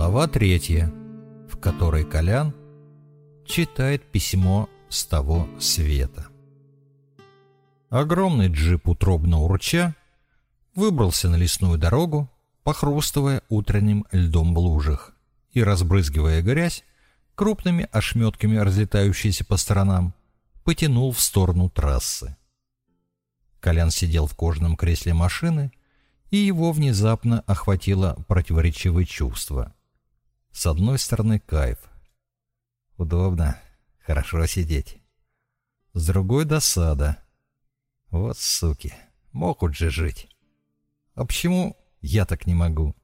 Глава третья, в которой Колян читает письмо с того света. Огромный джип утробно урча выбрался на лесную дорогу, похрустывая утренним льдом в лужах и разбрызгивая грязь крупными ошметками, разлетающиеся по сторонам, потянул в сторону трассы. Колян сидел в кожаном кресле машины, и его внезапно охватило противоречивое чувство. С одной стороны, кайф. Удобно, хорошо сидеть. С другой — досада. Вот суки, могут же жить. А почему я так не могу?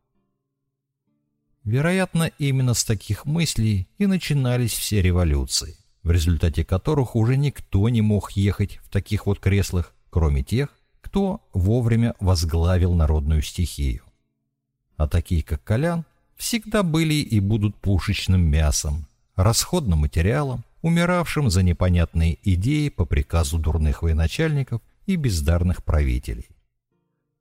Вероятно, именно с таких мыслей и начинались все революции, в результате которых уже никто не мог ехать в таких вот креслах, кроме тех, кто вовремя возглавил народную стихию. А такие, как Колян, всегда были и будут пушечным мясом, расходным материалом, умиравшим за непонятные идеи по приказу дурных военачальников и бездарных правителей.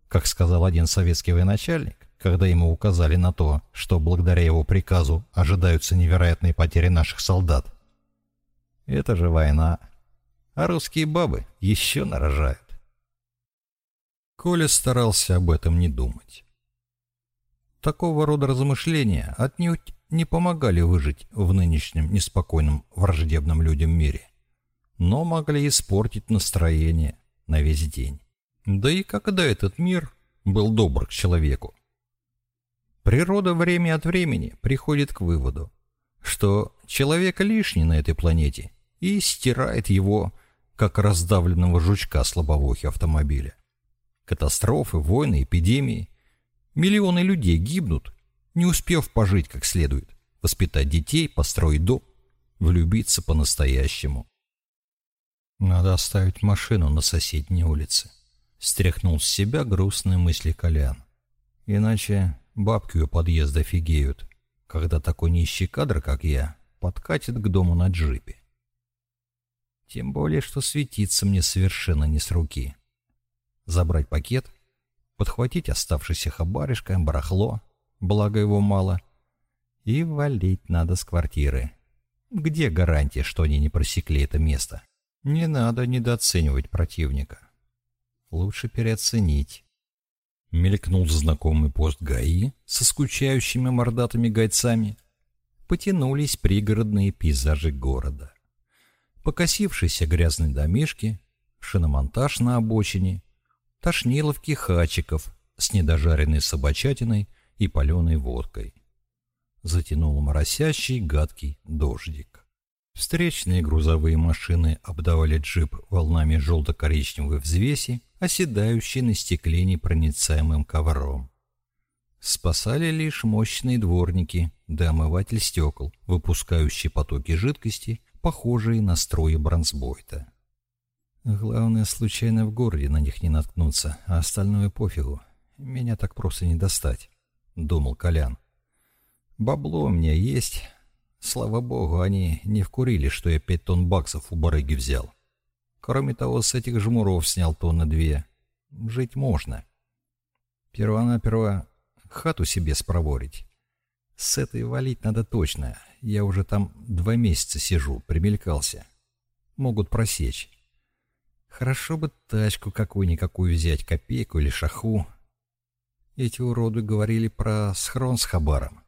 Как сказал один советский военачальник, когда ему указали на то, что благодаря его приказу ожидаются невероятные потери наших солдат. Это же война, а русские бабы еще нарожают. Коля старался об этом не думать. Такого рода размышления отнюдь не помогали выжить в нынешнем неспокойном враждебном людям мире, но могли испортить настроение на весь день. Да и когда этот мир был добр к человеку. Природа время от времени приходит к выводу, что человек лишний на этой планете и стирает его, как раздавленного жучка с лобовухи автомобиля. Катастрофы, войны, эпидемии. Миллионы людей гибнут, не успев пожить как следует, воспитать детей, построить дом, влюбиться по-настоящему. Надо оставить машину на соседней улице. Стряхнул с себя грустные мысли Колян. Иначе бабки у подъезда фигеют, когда такой нищий кадр, как я, подкатит к дому на джипе. Тем более, что светиться мне совершенно не с руки забрать пакет, подхватить оставшийся хабаришко, барахло, благо его мало, и валить надо с квартиры. Где гарантия, что они не просекли это место? Не надо недооценивать противника. Лучше переоценить. Мелькнул знакомый пост ГАИ со скучающими мордатыми гайцами. Потянулись пригородные пейзажи города. Покосившиеся грязные домишки, шиномонтаж на обочине, тошниловки хачиков с недожаренной собачатиной и паленой водкой. Затянул моросящий гадкий дождик. Встречные грузовые машины обдавали джип волнами желто-коричневой взвеси, оседающей на стекле непроницаемым ковром. Спасали лишь мощные дворники да омыватель стекол, выпускающий потоки жидкости, похожие на струи бронзбойта. Главное, случайно в городе на них не наткнуться, а остальное пофигу. Меня так просто не достать, — думал Колян. Бабло у меня есть. Слава богу, они не вкурили, что я пять тонн баксов у барыги взял. Кроме того, с этих жмуров снял тонны две. Жить можно. Первонаперво хату себе спроворить. С этой валить надо точно. Я уже там два месяца сижу, примелькался. Могут просечь. Хорошо бы тачку какую-никакую взять, копейку или шаху. Эти уроды говорили про схрон с хабаром.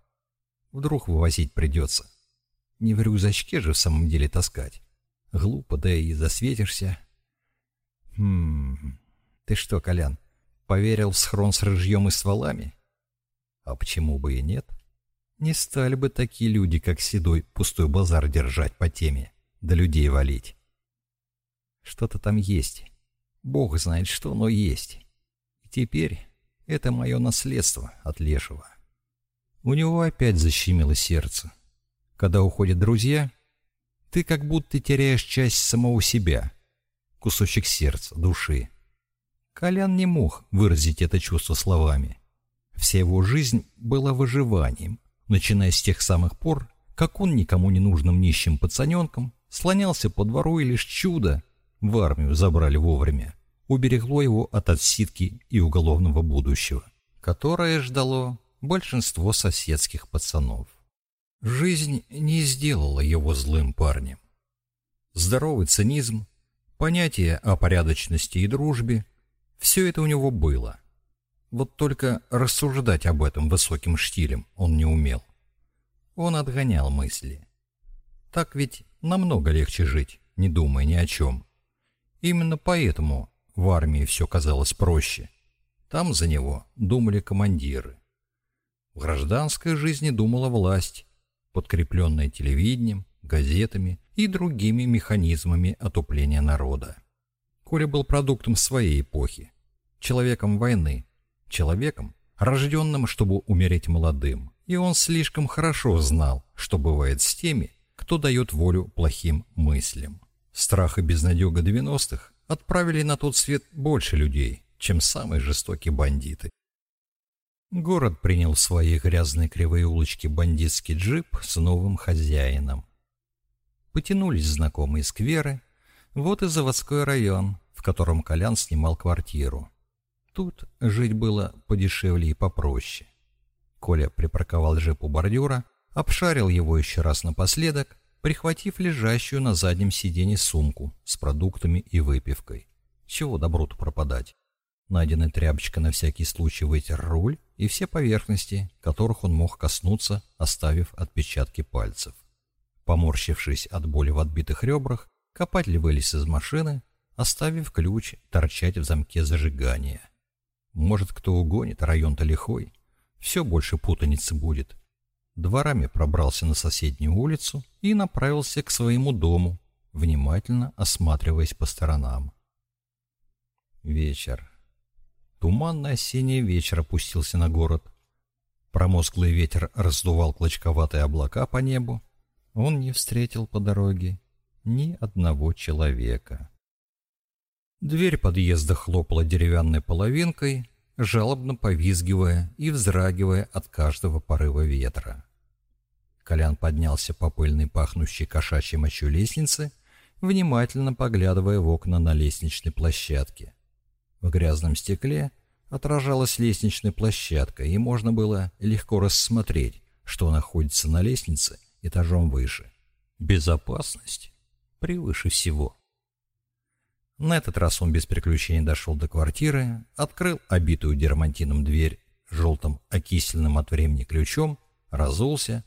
Вдруг вывозить придется. Не в рюкзачке же в самом деле таскать. Глупо, да и засветишься. Хм... Ты что, Колян, поверил в схрон с рыжьем и стволами? А почему бы и нет? Не стали бы такие люди, как Седой, пустой базар держать по теме, да людей валить. Что-то там есть. Бог знает что, но есть. И теперь это мое наследство от Лешего. У него опять защемило сердце. Когда уходят друзья, ты как будто теряешь часть самого себя, кусочек сердца, души. Колян не мог выразить это чувство словами. Вся его жизнь была выживанием, начиная с тех самых пор, как он никому не нужным нищим пацаненком слонялся по двору и лишь чудо в армию забрали вовремя, уберегло его от отсидки и уголовного будущего, которое ждало большинство соседских пацанов. Жизнь не сделала его злым парнем. Здоровый цинизм, понятие о порядочности и дружбе – все это у него было. Вот только рассуждать об этом высоким штилем он не умел. Он отгонял мысли. Так ведь намного легче жить, не думая ни о чем. Именно поэтому в армии все казалось проще. Там за него думали командиры. В гражданской жизни думала власть, подкрепленная телевидением, газетами и другими механизмами отупления народа. Коля был продуктом своей эпохи, человеком войны, человеком, рожденным, чтобы умереть молодым, и он слишком хорошо знал, что бывает с теми, кто дает волю плохим мыслям. Страх и безнадега 90-х отправили на тот свет больше людей, чем самые жестокие бандиты. Город принял в свои грязные кривые улочки бандитский джип с новым хозяином. Потянулись знакомые скверы, вот и заводской район, в котором Колян снимал квартиру. Тут жить было подешевле и попроще. Коля припарковал джип у бордюра, обшарил его еще раз напоследок, прихватив лежащую на заднем сиденье сумку с продуктами и выпивкой. Чего добру-то пропадать? Найденная тряпочка на всякий случай вытер руль и все поверхности, которых он мог коснуться, оставив отпечатки пальцев. Поморщившись от боли в отбитых ребрах, копатель вылез из машины, оставив ключ торчать в замке зажигания. Может, кто угонит, район-то лихой. Все больше путаницы будет. Дворами пробрался на соседнюю улицу и направился к своему дому, внимательно осматриваясь по сторонам. Вечер. Туманный осенний вечер опустился на город. Промозглый ветер раздувал клочковатые облака по небу. Он не встретил по дороге ни одного человека. Дверь подъезда хлопала деревянной половинкой, жалобно повизгивая и вздрагивая от каждого порыва ветра. Колян поднялся по пыльной пахнущей кошачьей мочой лестнице, внимательно поглядывая в окна на лестничной площадке. В грязном стекле отражалась лестничная площадка, и можно было легко рассмотреть, что находится на лестнице этажом выше. Безопасность превыше всего. На этот раз он без приключений дошел до квартиры, открыл обитую дермантином дверь желтым окисленным от времени ключом, разулся,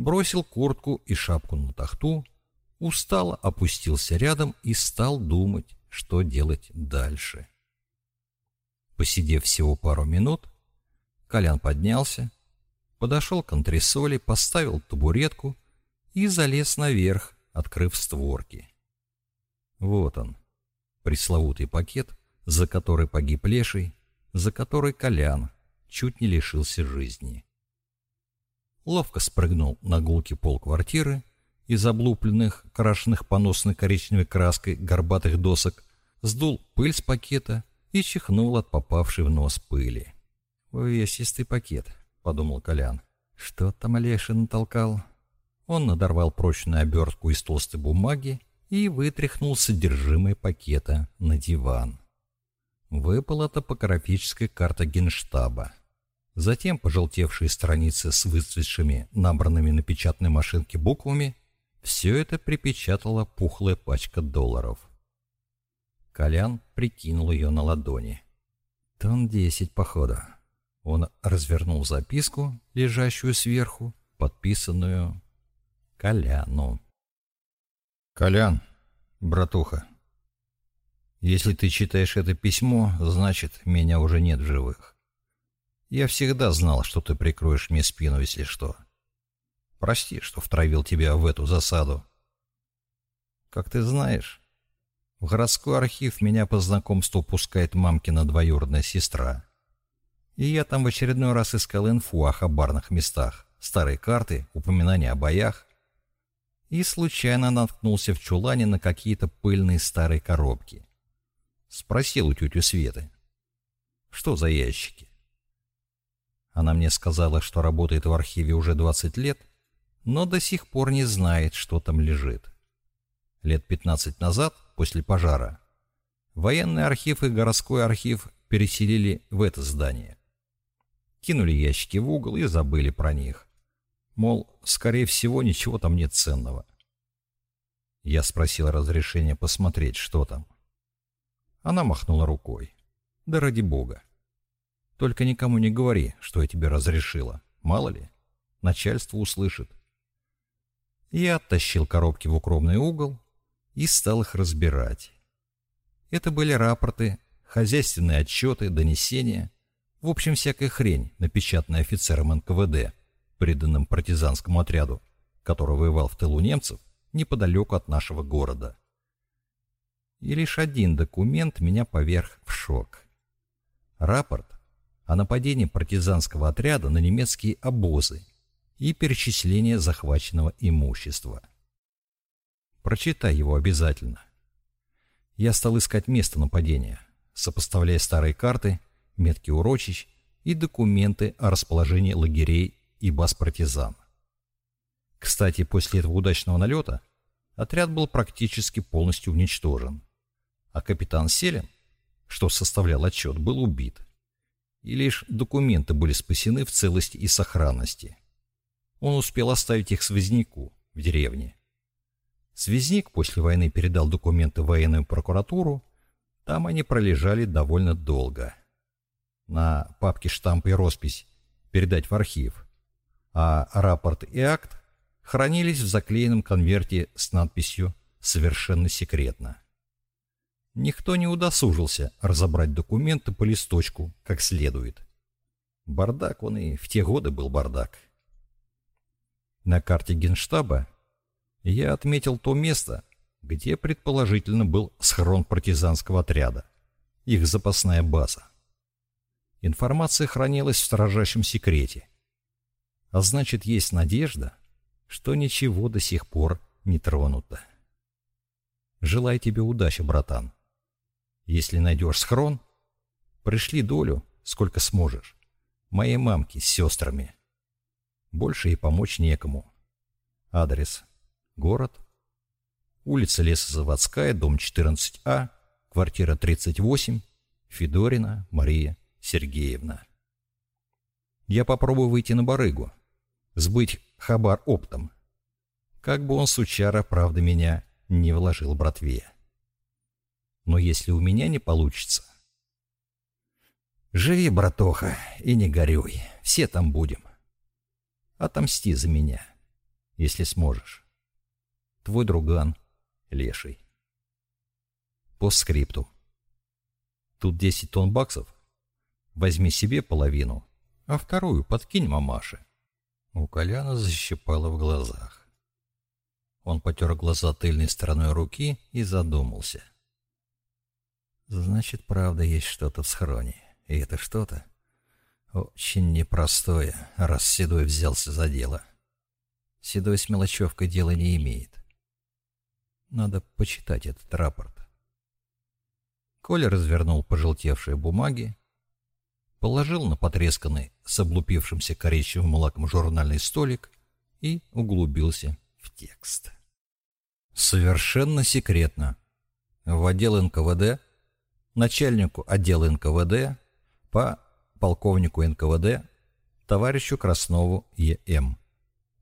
бросил куртку и шапку на тахту, устало опустился рядом и стал думать, что делать дальше. Посидев всего пару минут, Колян поднялся, подошел к антресоли, поставил табуретку и залез наверх, открыв створки. Вот он, пресловутый пакет, за который погиб Леший, за который Колян чуть не лишился жизни. Ловко спрыгнул на гулкий пол квартиры, из облупленных, крашенных поносной коричневой краской горбатых досок, сдул пыль с пакета и чихнул от попавшей в нос пыли. «Увесистый пакет», — подумал Колян. «Что там Леший натолкал?» Он надорвал прочную обертку из толстой бумаги и вытряхнул содержимое пакета на диван. Выпала топографическая карта генштаба. Затем пожелтевшие страницы с выцветшими, набранными на печатной машинке буквами. Все это припечатала пухлая пачка долларов. Колян прикинул ее на ладони. Тон десять, походу. Он развернул записку, лежащую сверху, подписанную Коляну. «Колян, братуха, если ты читаешь это письмо, значит, меня уже нет в живых. Я всегда знал, что ты прикроешь мне спину, если что. Прости, что втравил тебя в эту засаду. Как ты знаешь, в городской архив меня по знакомству пускает мамкина двоюродная сестра. И я там в очередной раз искал инфу о хабарных местах, старые карты, упоминания о боях и случайно наткнулся в чулане на какие-то пыльные старые коробки. Спросил у тети Светы, что за ящики. Она мне сказала, что работает в архиве уже 20 лет, но до сих пор не знает, что там лежит. Лет 15 назад, после пожара, военный архив и городской архив переселили в это здание. кинули ящики в угол и забыли про них. Мол, скорее всего, ничего там нет ценного. Я спросил разрешения посмотреть, что там. Она махнула рукой. Да ради бога. Только никому не говори, что я тебе разрешила. Мало ли, начальство услышит. Я оттащил коробки в укромный угол и стал их разбирать. Это были рапорты, хозяйственные отчеты, донесения, в общем, всякая хрень, напечатанная офицером НКВД, приданным партизанскому отряду, который воевал в тылу немцев неподалеку от нашего города. И лишь один документ меня поверх в шок. Рапорт о нападении партизанского отряда на немецкие обозы и перечисление захваченного имущества. Прочитай его обязательно. Я стал искать место нападения, сопоставляя старые карты, метки урочищ и документы о расположении лагерей и баз партизан. Кстати, после этого удачного налета отряд был практически полностью уничтожен, а капитан Селин, что составлял отчет, был убит. И лишь документы были спасены в целости и сохранности. Он успел оставить их связнику в деревне, Связник после войны передал документы в военную прокуратуру. Там они пролежали довольно долго. На папке штамп и роспись передать в архив. А рапорт и акт хранились в заклеенном конверте с надписью «Совершенно секретно». Никто не удосужился разобрать документы по листочку как следует. Бардак он и в те годы был бардак. На карте генштаба я отметил то место, где предположительно был схрон партизанского отряда, их запасная база. Информация хранилась в строжайшем секрете. А значит, есть надежда, что ничего до сих пор не тронуто. Желаю тебе удачи, братан. Если найдешь схрон, пришли долю, сколько сможешь, моей мамке с сестрами. Больше ей помочь некому. Адрес Город. Улица Лесозаводская, дом 14А, квартира 38, Федорина Мария Сергеевна. Я попробую выйти на барыгу, сбыть хабар оптом. Как бы он, сучара, правда, меня не вложил братве. Но если у меня не получится... Живи, братоха, и не горюй, все там будем. Отомсти за меня, если сможешь. Твой друган, леший. По скрипту. Тут 10 тонн баксов. Возьми себе половину, а вторую подкинь мамаше. У Коляна защипало в глазах. Он потер глаза тыльной стороной руки и задумался. Значит, правда, есть что-то в схроне. И это что-то очень непростое, раз Седой взялся за дело. Седой с мелочевкой дела не имеет. Надо почитать этот рапорт. Коля развернул пожелтевшие бумаги, положил на потресканный с облупившимся коричневым лаком журнальный столик и углубился в текст. Совершенно секретно. В отдел НКВД, начальнику отдела НКВД, по полковнику НКВД, товарищу Краснову Е.М.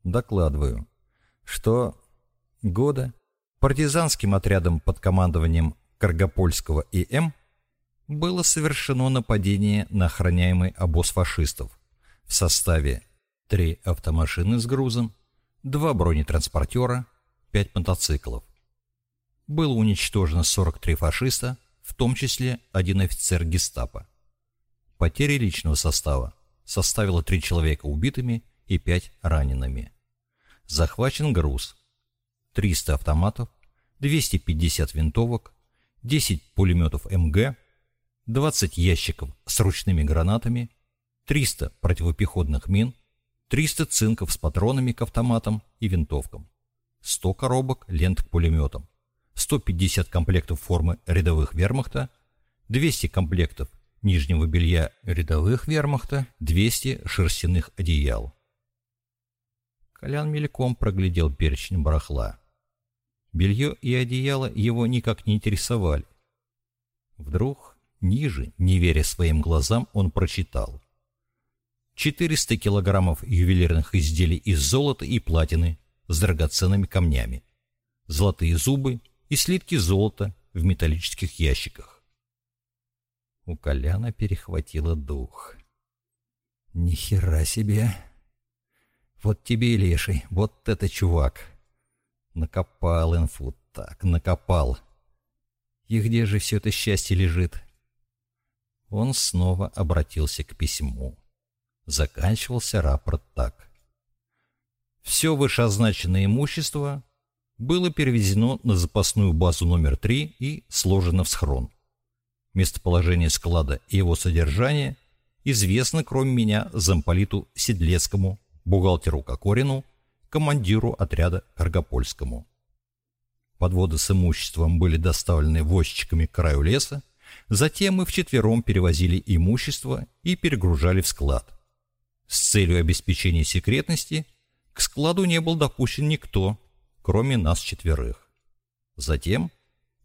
Докладываю, что года партизанским отрядом под командованием Каргопольского И.М. было совершено нападение на охраняемый обоз фашистов в составе три автомашины с грузом, два бронетранспортера, пять мотоциклов. Было уничтожено 43 фашиста, в том числе один офицер гестапо. Потери личного состава составило три человека убитыми и пять ранеными. Захвачен груз 300 автоматов, 250 винтовок, 10 пулеметов МГ, 20 ящиков с ручными гранатами, 300 противопехотных мин, 300 цинков с патронами к автоматам и винтовкам, 100 коробок лент к пулеметам, 150 комплектов формы рядовых вермахта, 200 комплектов нижнего белья рядовых вермахта, 200 шерстяных одеял. Колян мельком проглядел перечень барахла. Белье и одеяло его никак не интересовали. Вдруг, ниже, не веря своим глазам, он прочитал. 400 килограммов ювелирных изделий из золота и платины с драгоценными камнями, золотые зубы и слитки золота в металлических ящиках. У Коляна перехватило дух. «Ни хера себе! Вот тебе и леший, вот это чувак!» Накопал инфу, так, накопал. И где же все это счастье лежит? Он снова обратился к письму. Заканчивался рапорт так. Все вышеозначенное имущество было перевезено на запасную базу номер 3 и сложено в схрон. Местоположение склада и его содержание известно, кроме меня, замполиту Седлецкому, бухгалтеру Кокорину, командиру отряда Каргопольскому. Подводы с имуществом были доставлены возчиками к краю леса, затем мы вчетвером перевозили имущество и перегружали в склад. С целью обеспечения секретности к складу не был допущен никто, кроме нас четверых. Затем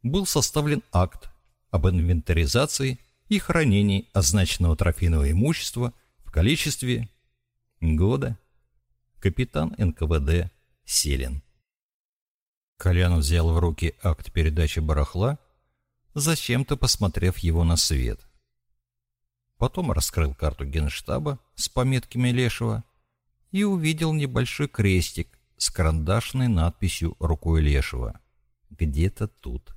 был составлен акт об инвентаризации и хранении означенного трофейного имущества в количестве года капитан НКВД Селин. Колян взял в руки акт передачи барахла, зачем-то посмотрев его на свет. Потом раскрыл карту генштаба с пометками Лешего и увидел небольшой крестик с карандашной надписью рукой Лешего. Где-то тут.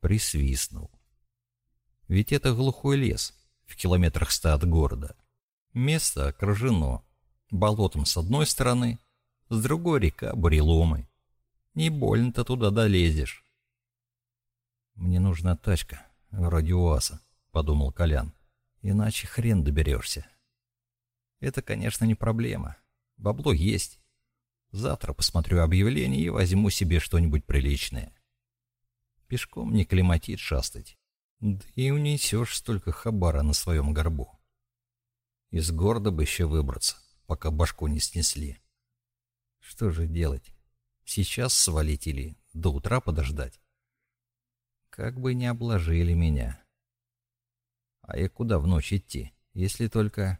Присвистнул. Ведь это глухой лес, в километрах ста от города. Место окружено болотом с одной стороны, с другой река буреломы. Не больно-то туда долезешь. «Мне нужна тачка, вроде УАЗа», — подумал Колян. «Иначе хрен доберешься». «Это, конечно, не проблема. Бабло есть. Завтра посмотрю объявление и возьму себе что-нибудь приличное. Пешком не климатит шастать. Да и унесешь столько хабара на своем горбу. Из города бы еще выбраться, пока башку не снесли. Что же делать? Сейчас свалить или до утра подождать? Как бы не обложили меня. А и куда в ночь идти, если только...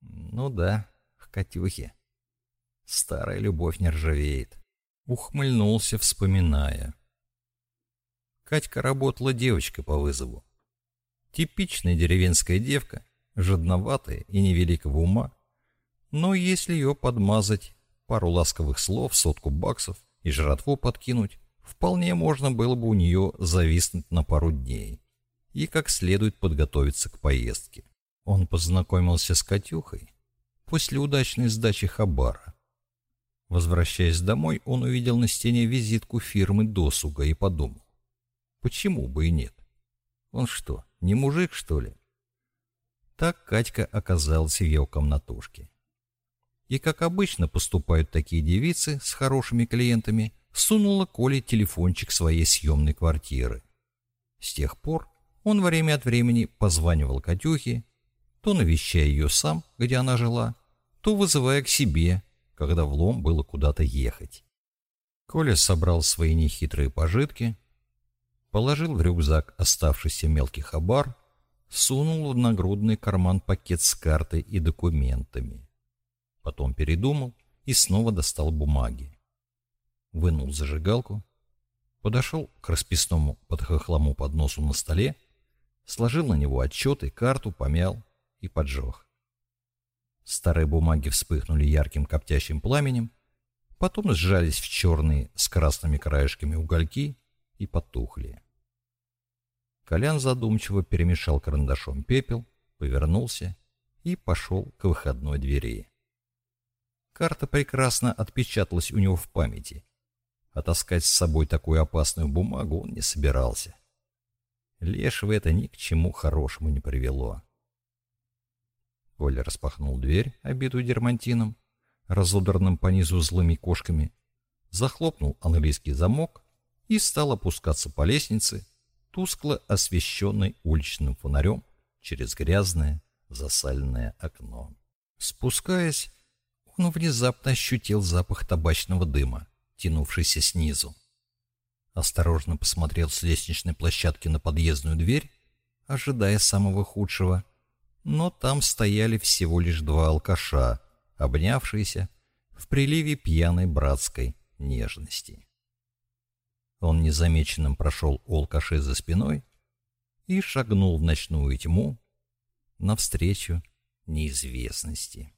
Ну да, к Катюхе. Старая любовь не ржавеет. Ухмыльнулся, вспоминая. Катька работала девочкой по вызову. Типичная деревенская девка, жадноватая и невеликого ума. Но если ее подмазать, пару ласковых слов, сотку баксов и жратву подкинуть, вполне можно было бы у нее зависнуть на пару дней и как следует подготовиться к поездке. Он познакомился с Катюхой после удачной сдачи Хабара. Возвращаясь домой, он увидел на стене визитку фирмы досуга и подумал, Почему бы и нет? Он что, не мужик, что ли? Так Катька оказалась в ее комнатушке. И, как обычно поступают такие девицы с хорошими клиентами, сунула Коле телефончик своей съемной квартиры. С тех пор он время от времени позванивал Катюхе, то навещая ее сам, где она жила, то вызывая к себе, когда влом было куда-то ехать. Коля собрал свои нехитрые пожитки, положил в рюкзак оставшийся мелкий хабар, сунул в нагрудный карман пакет с картой и документами. Потом передумал и снова достал бумаги. Вынул зажигалку, подошел к расписному подхохлому подносу на столе, сложил на него отчеты, карту, помял и поджег. Старые бумаги вспыхнули ярким коптящим пламенем, потом сжались в черные с красными краешками угольки и потухли. Колян задумчиво перемешал карандашом пепел, повернулся и пошел к выходной двери. Карта прекрасно отпечаталась у него в памяти. А таскать с собой такую опасную бумагу он не собирался. Лешего это ни к чему хорошему не привело. Коля распахнул дверь, обитую дермантином, разодранным по низу злыми кошками, захлопнул английский замок и стал опускаться по лестнице, тускло освещенной уличным фонарем через грязное засаленное окно. Спускаясь, он внезапно ощутил запах табачного дыма, тянувшийся снизу. Осторожно посмотрел с лестничной площадки на подъездную дверь, ожидая самого худшего, но там стояли всего лишь два алкаша, обнявшиеся в приливе пьяной братской нежности. Он незамеченным прошел у алкашей за спиной и шагнул в ночную тьму навстречу неизвестности.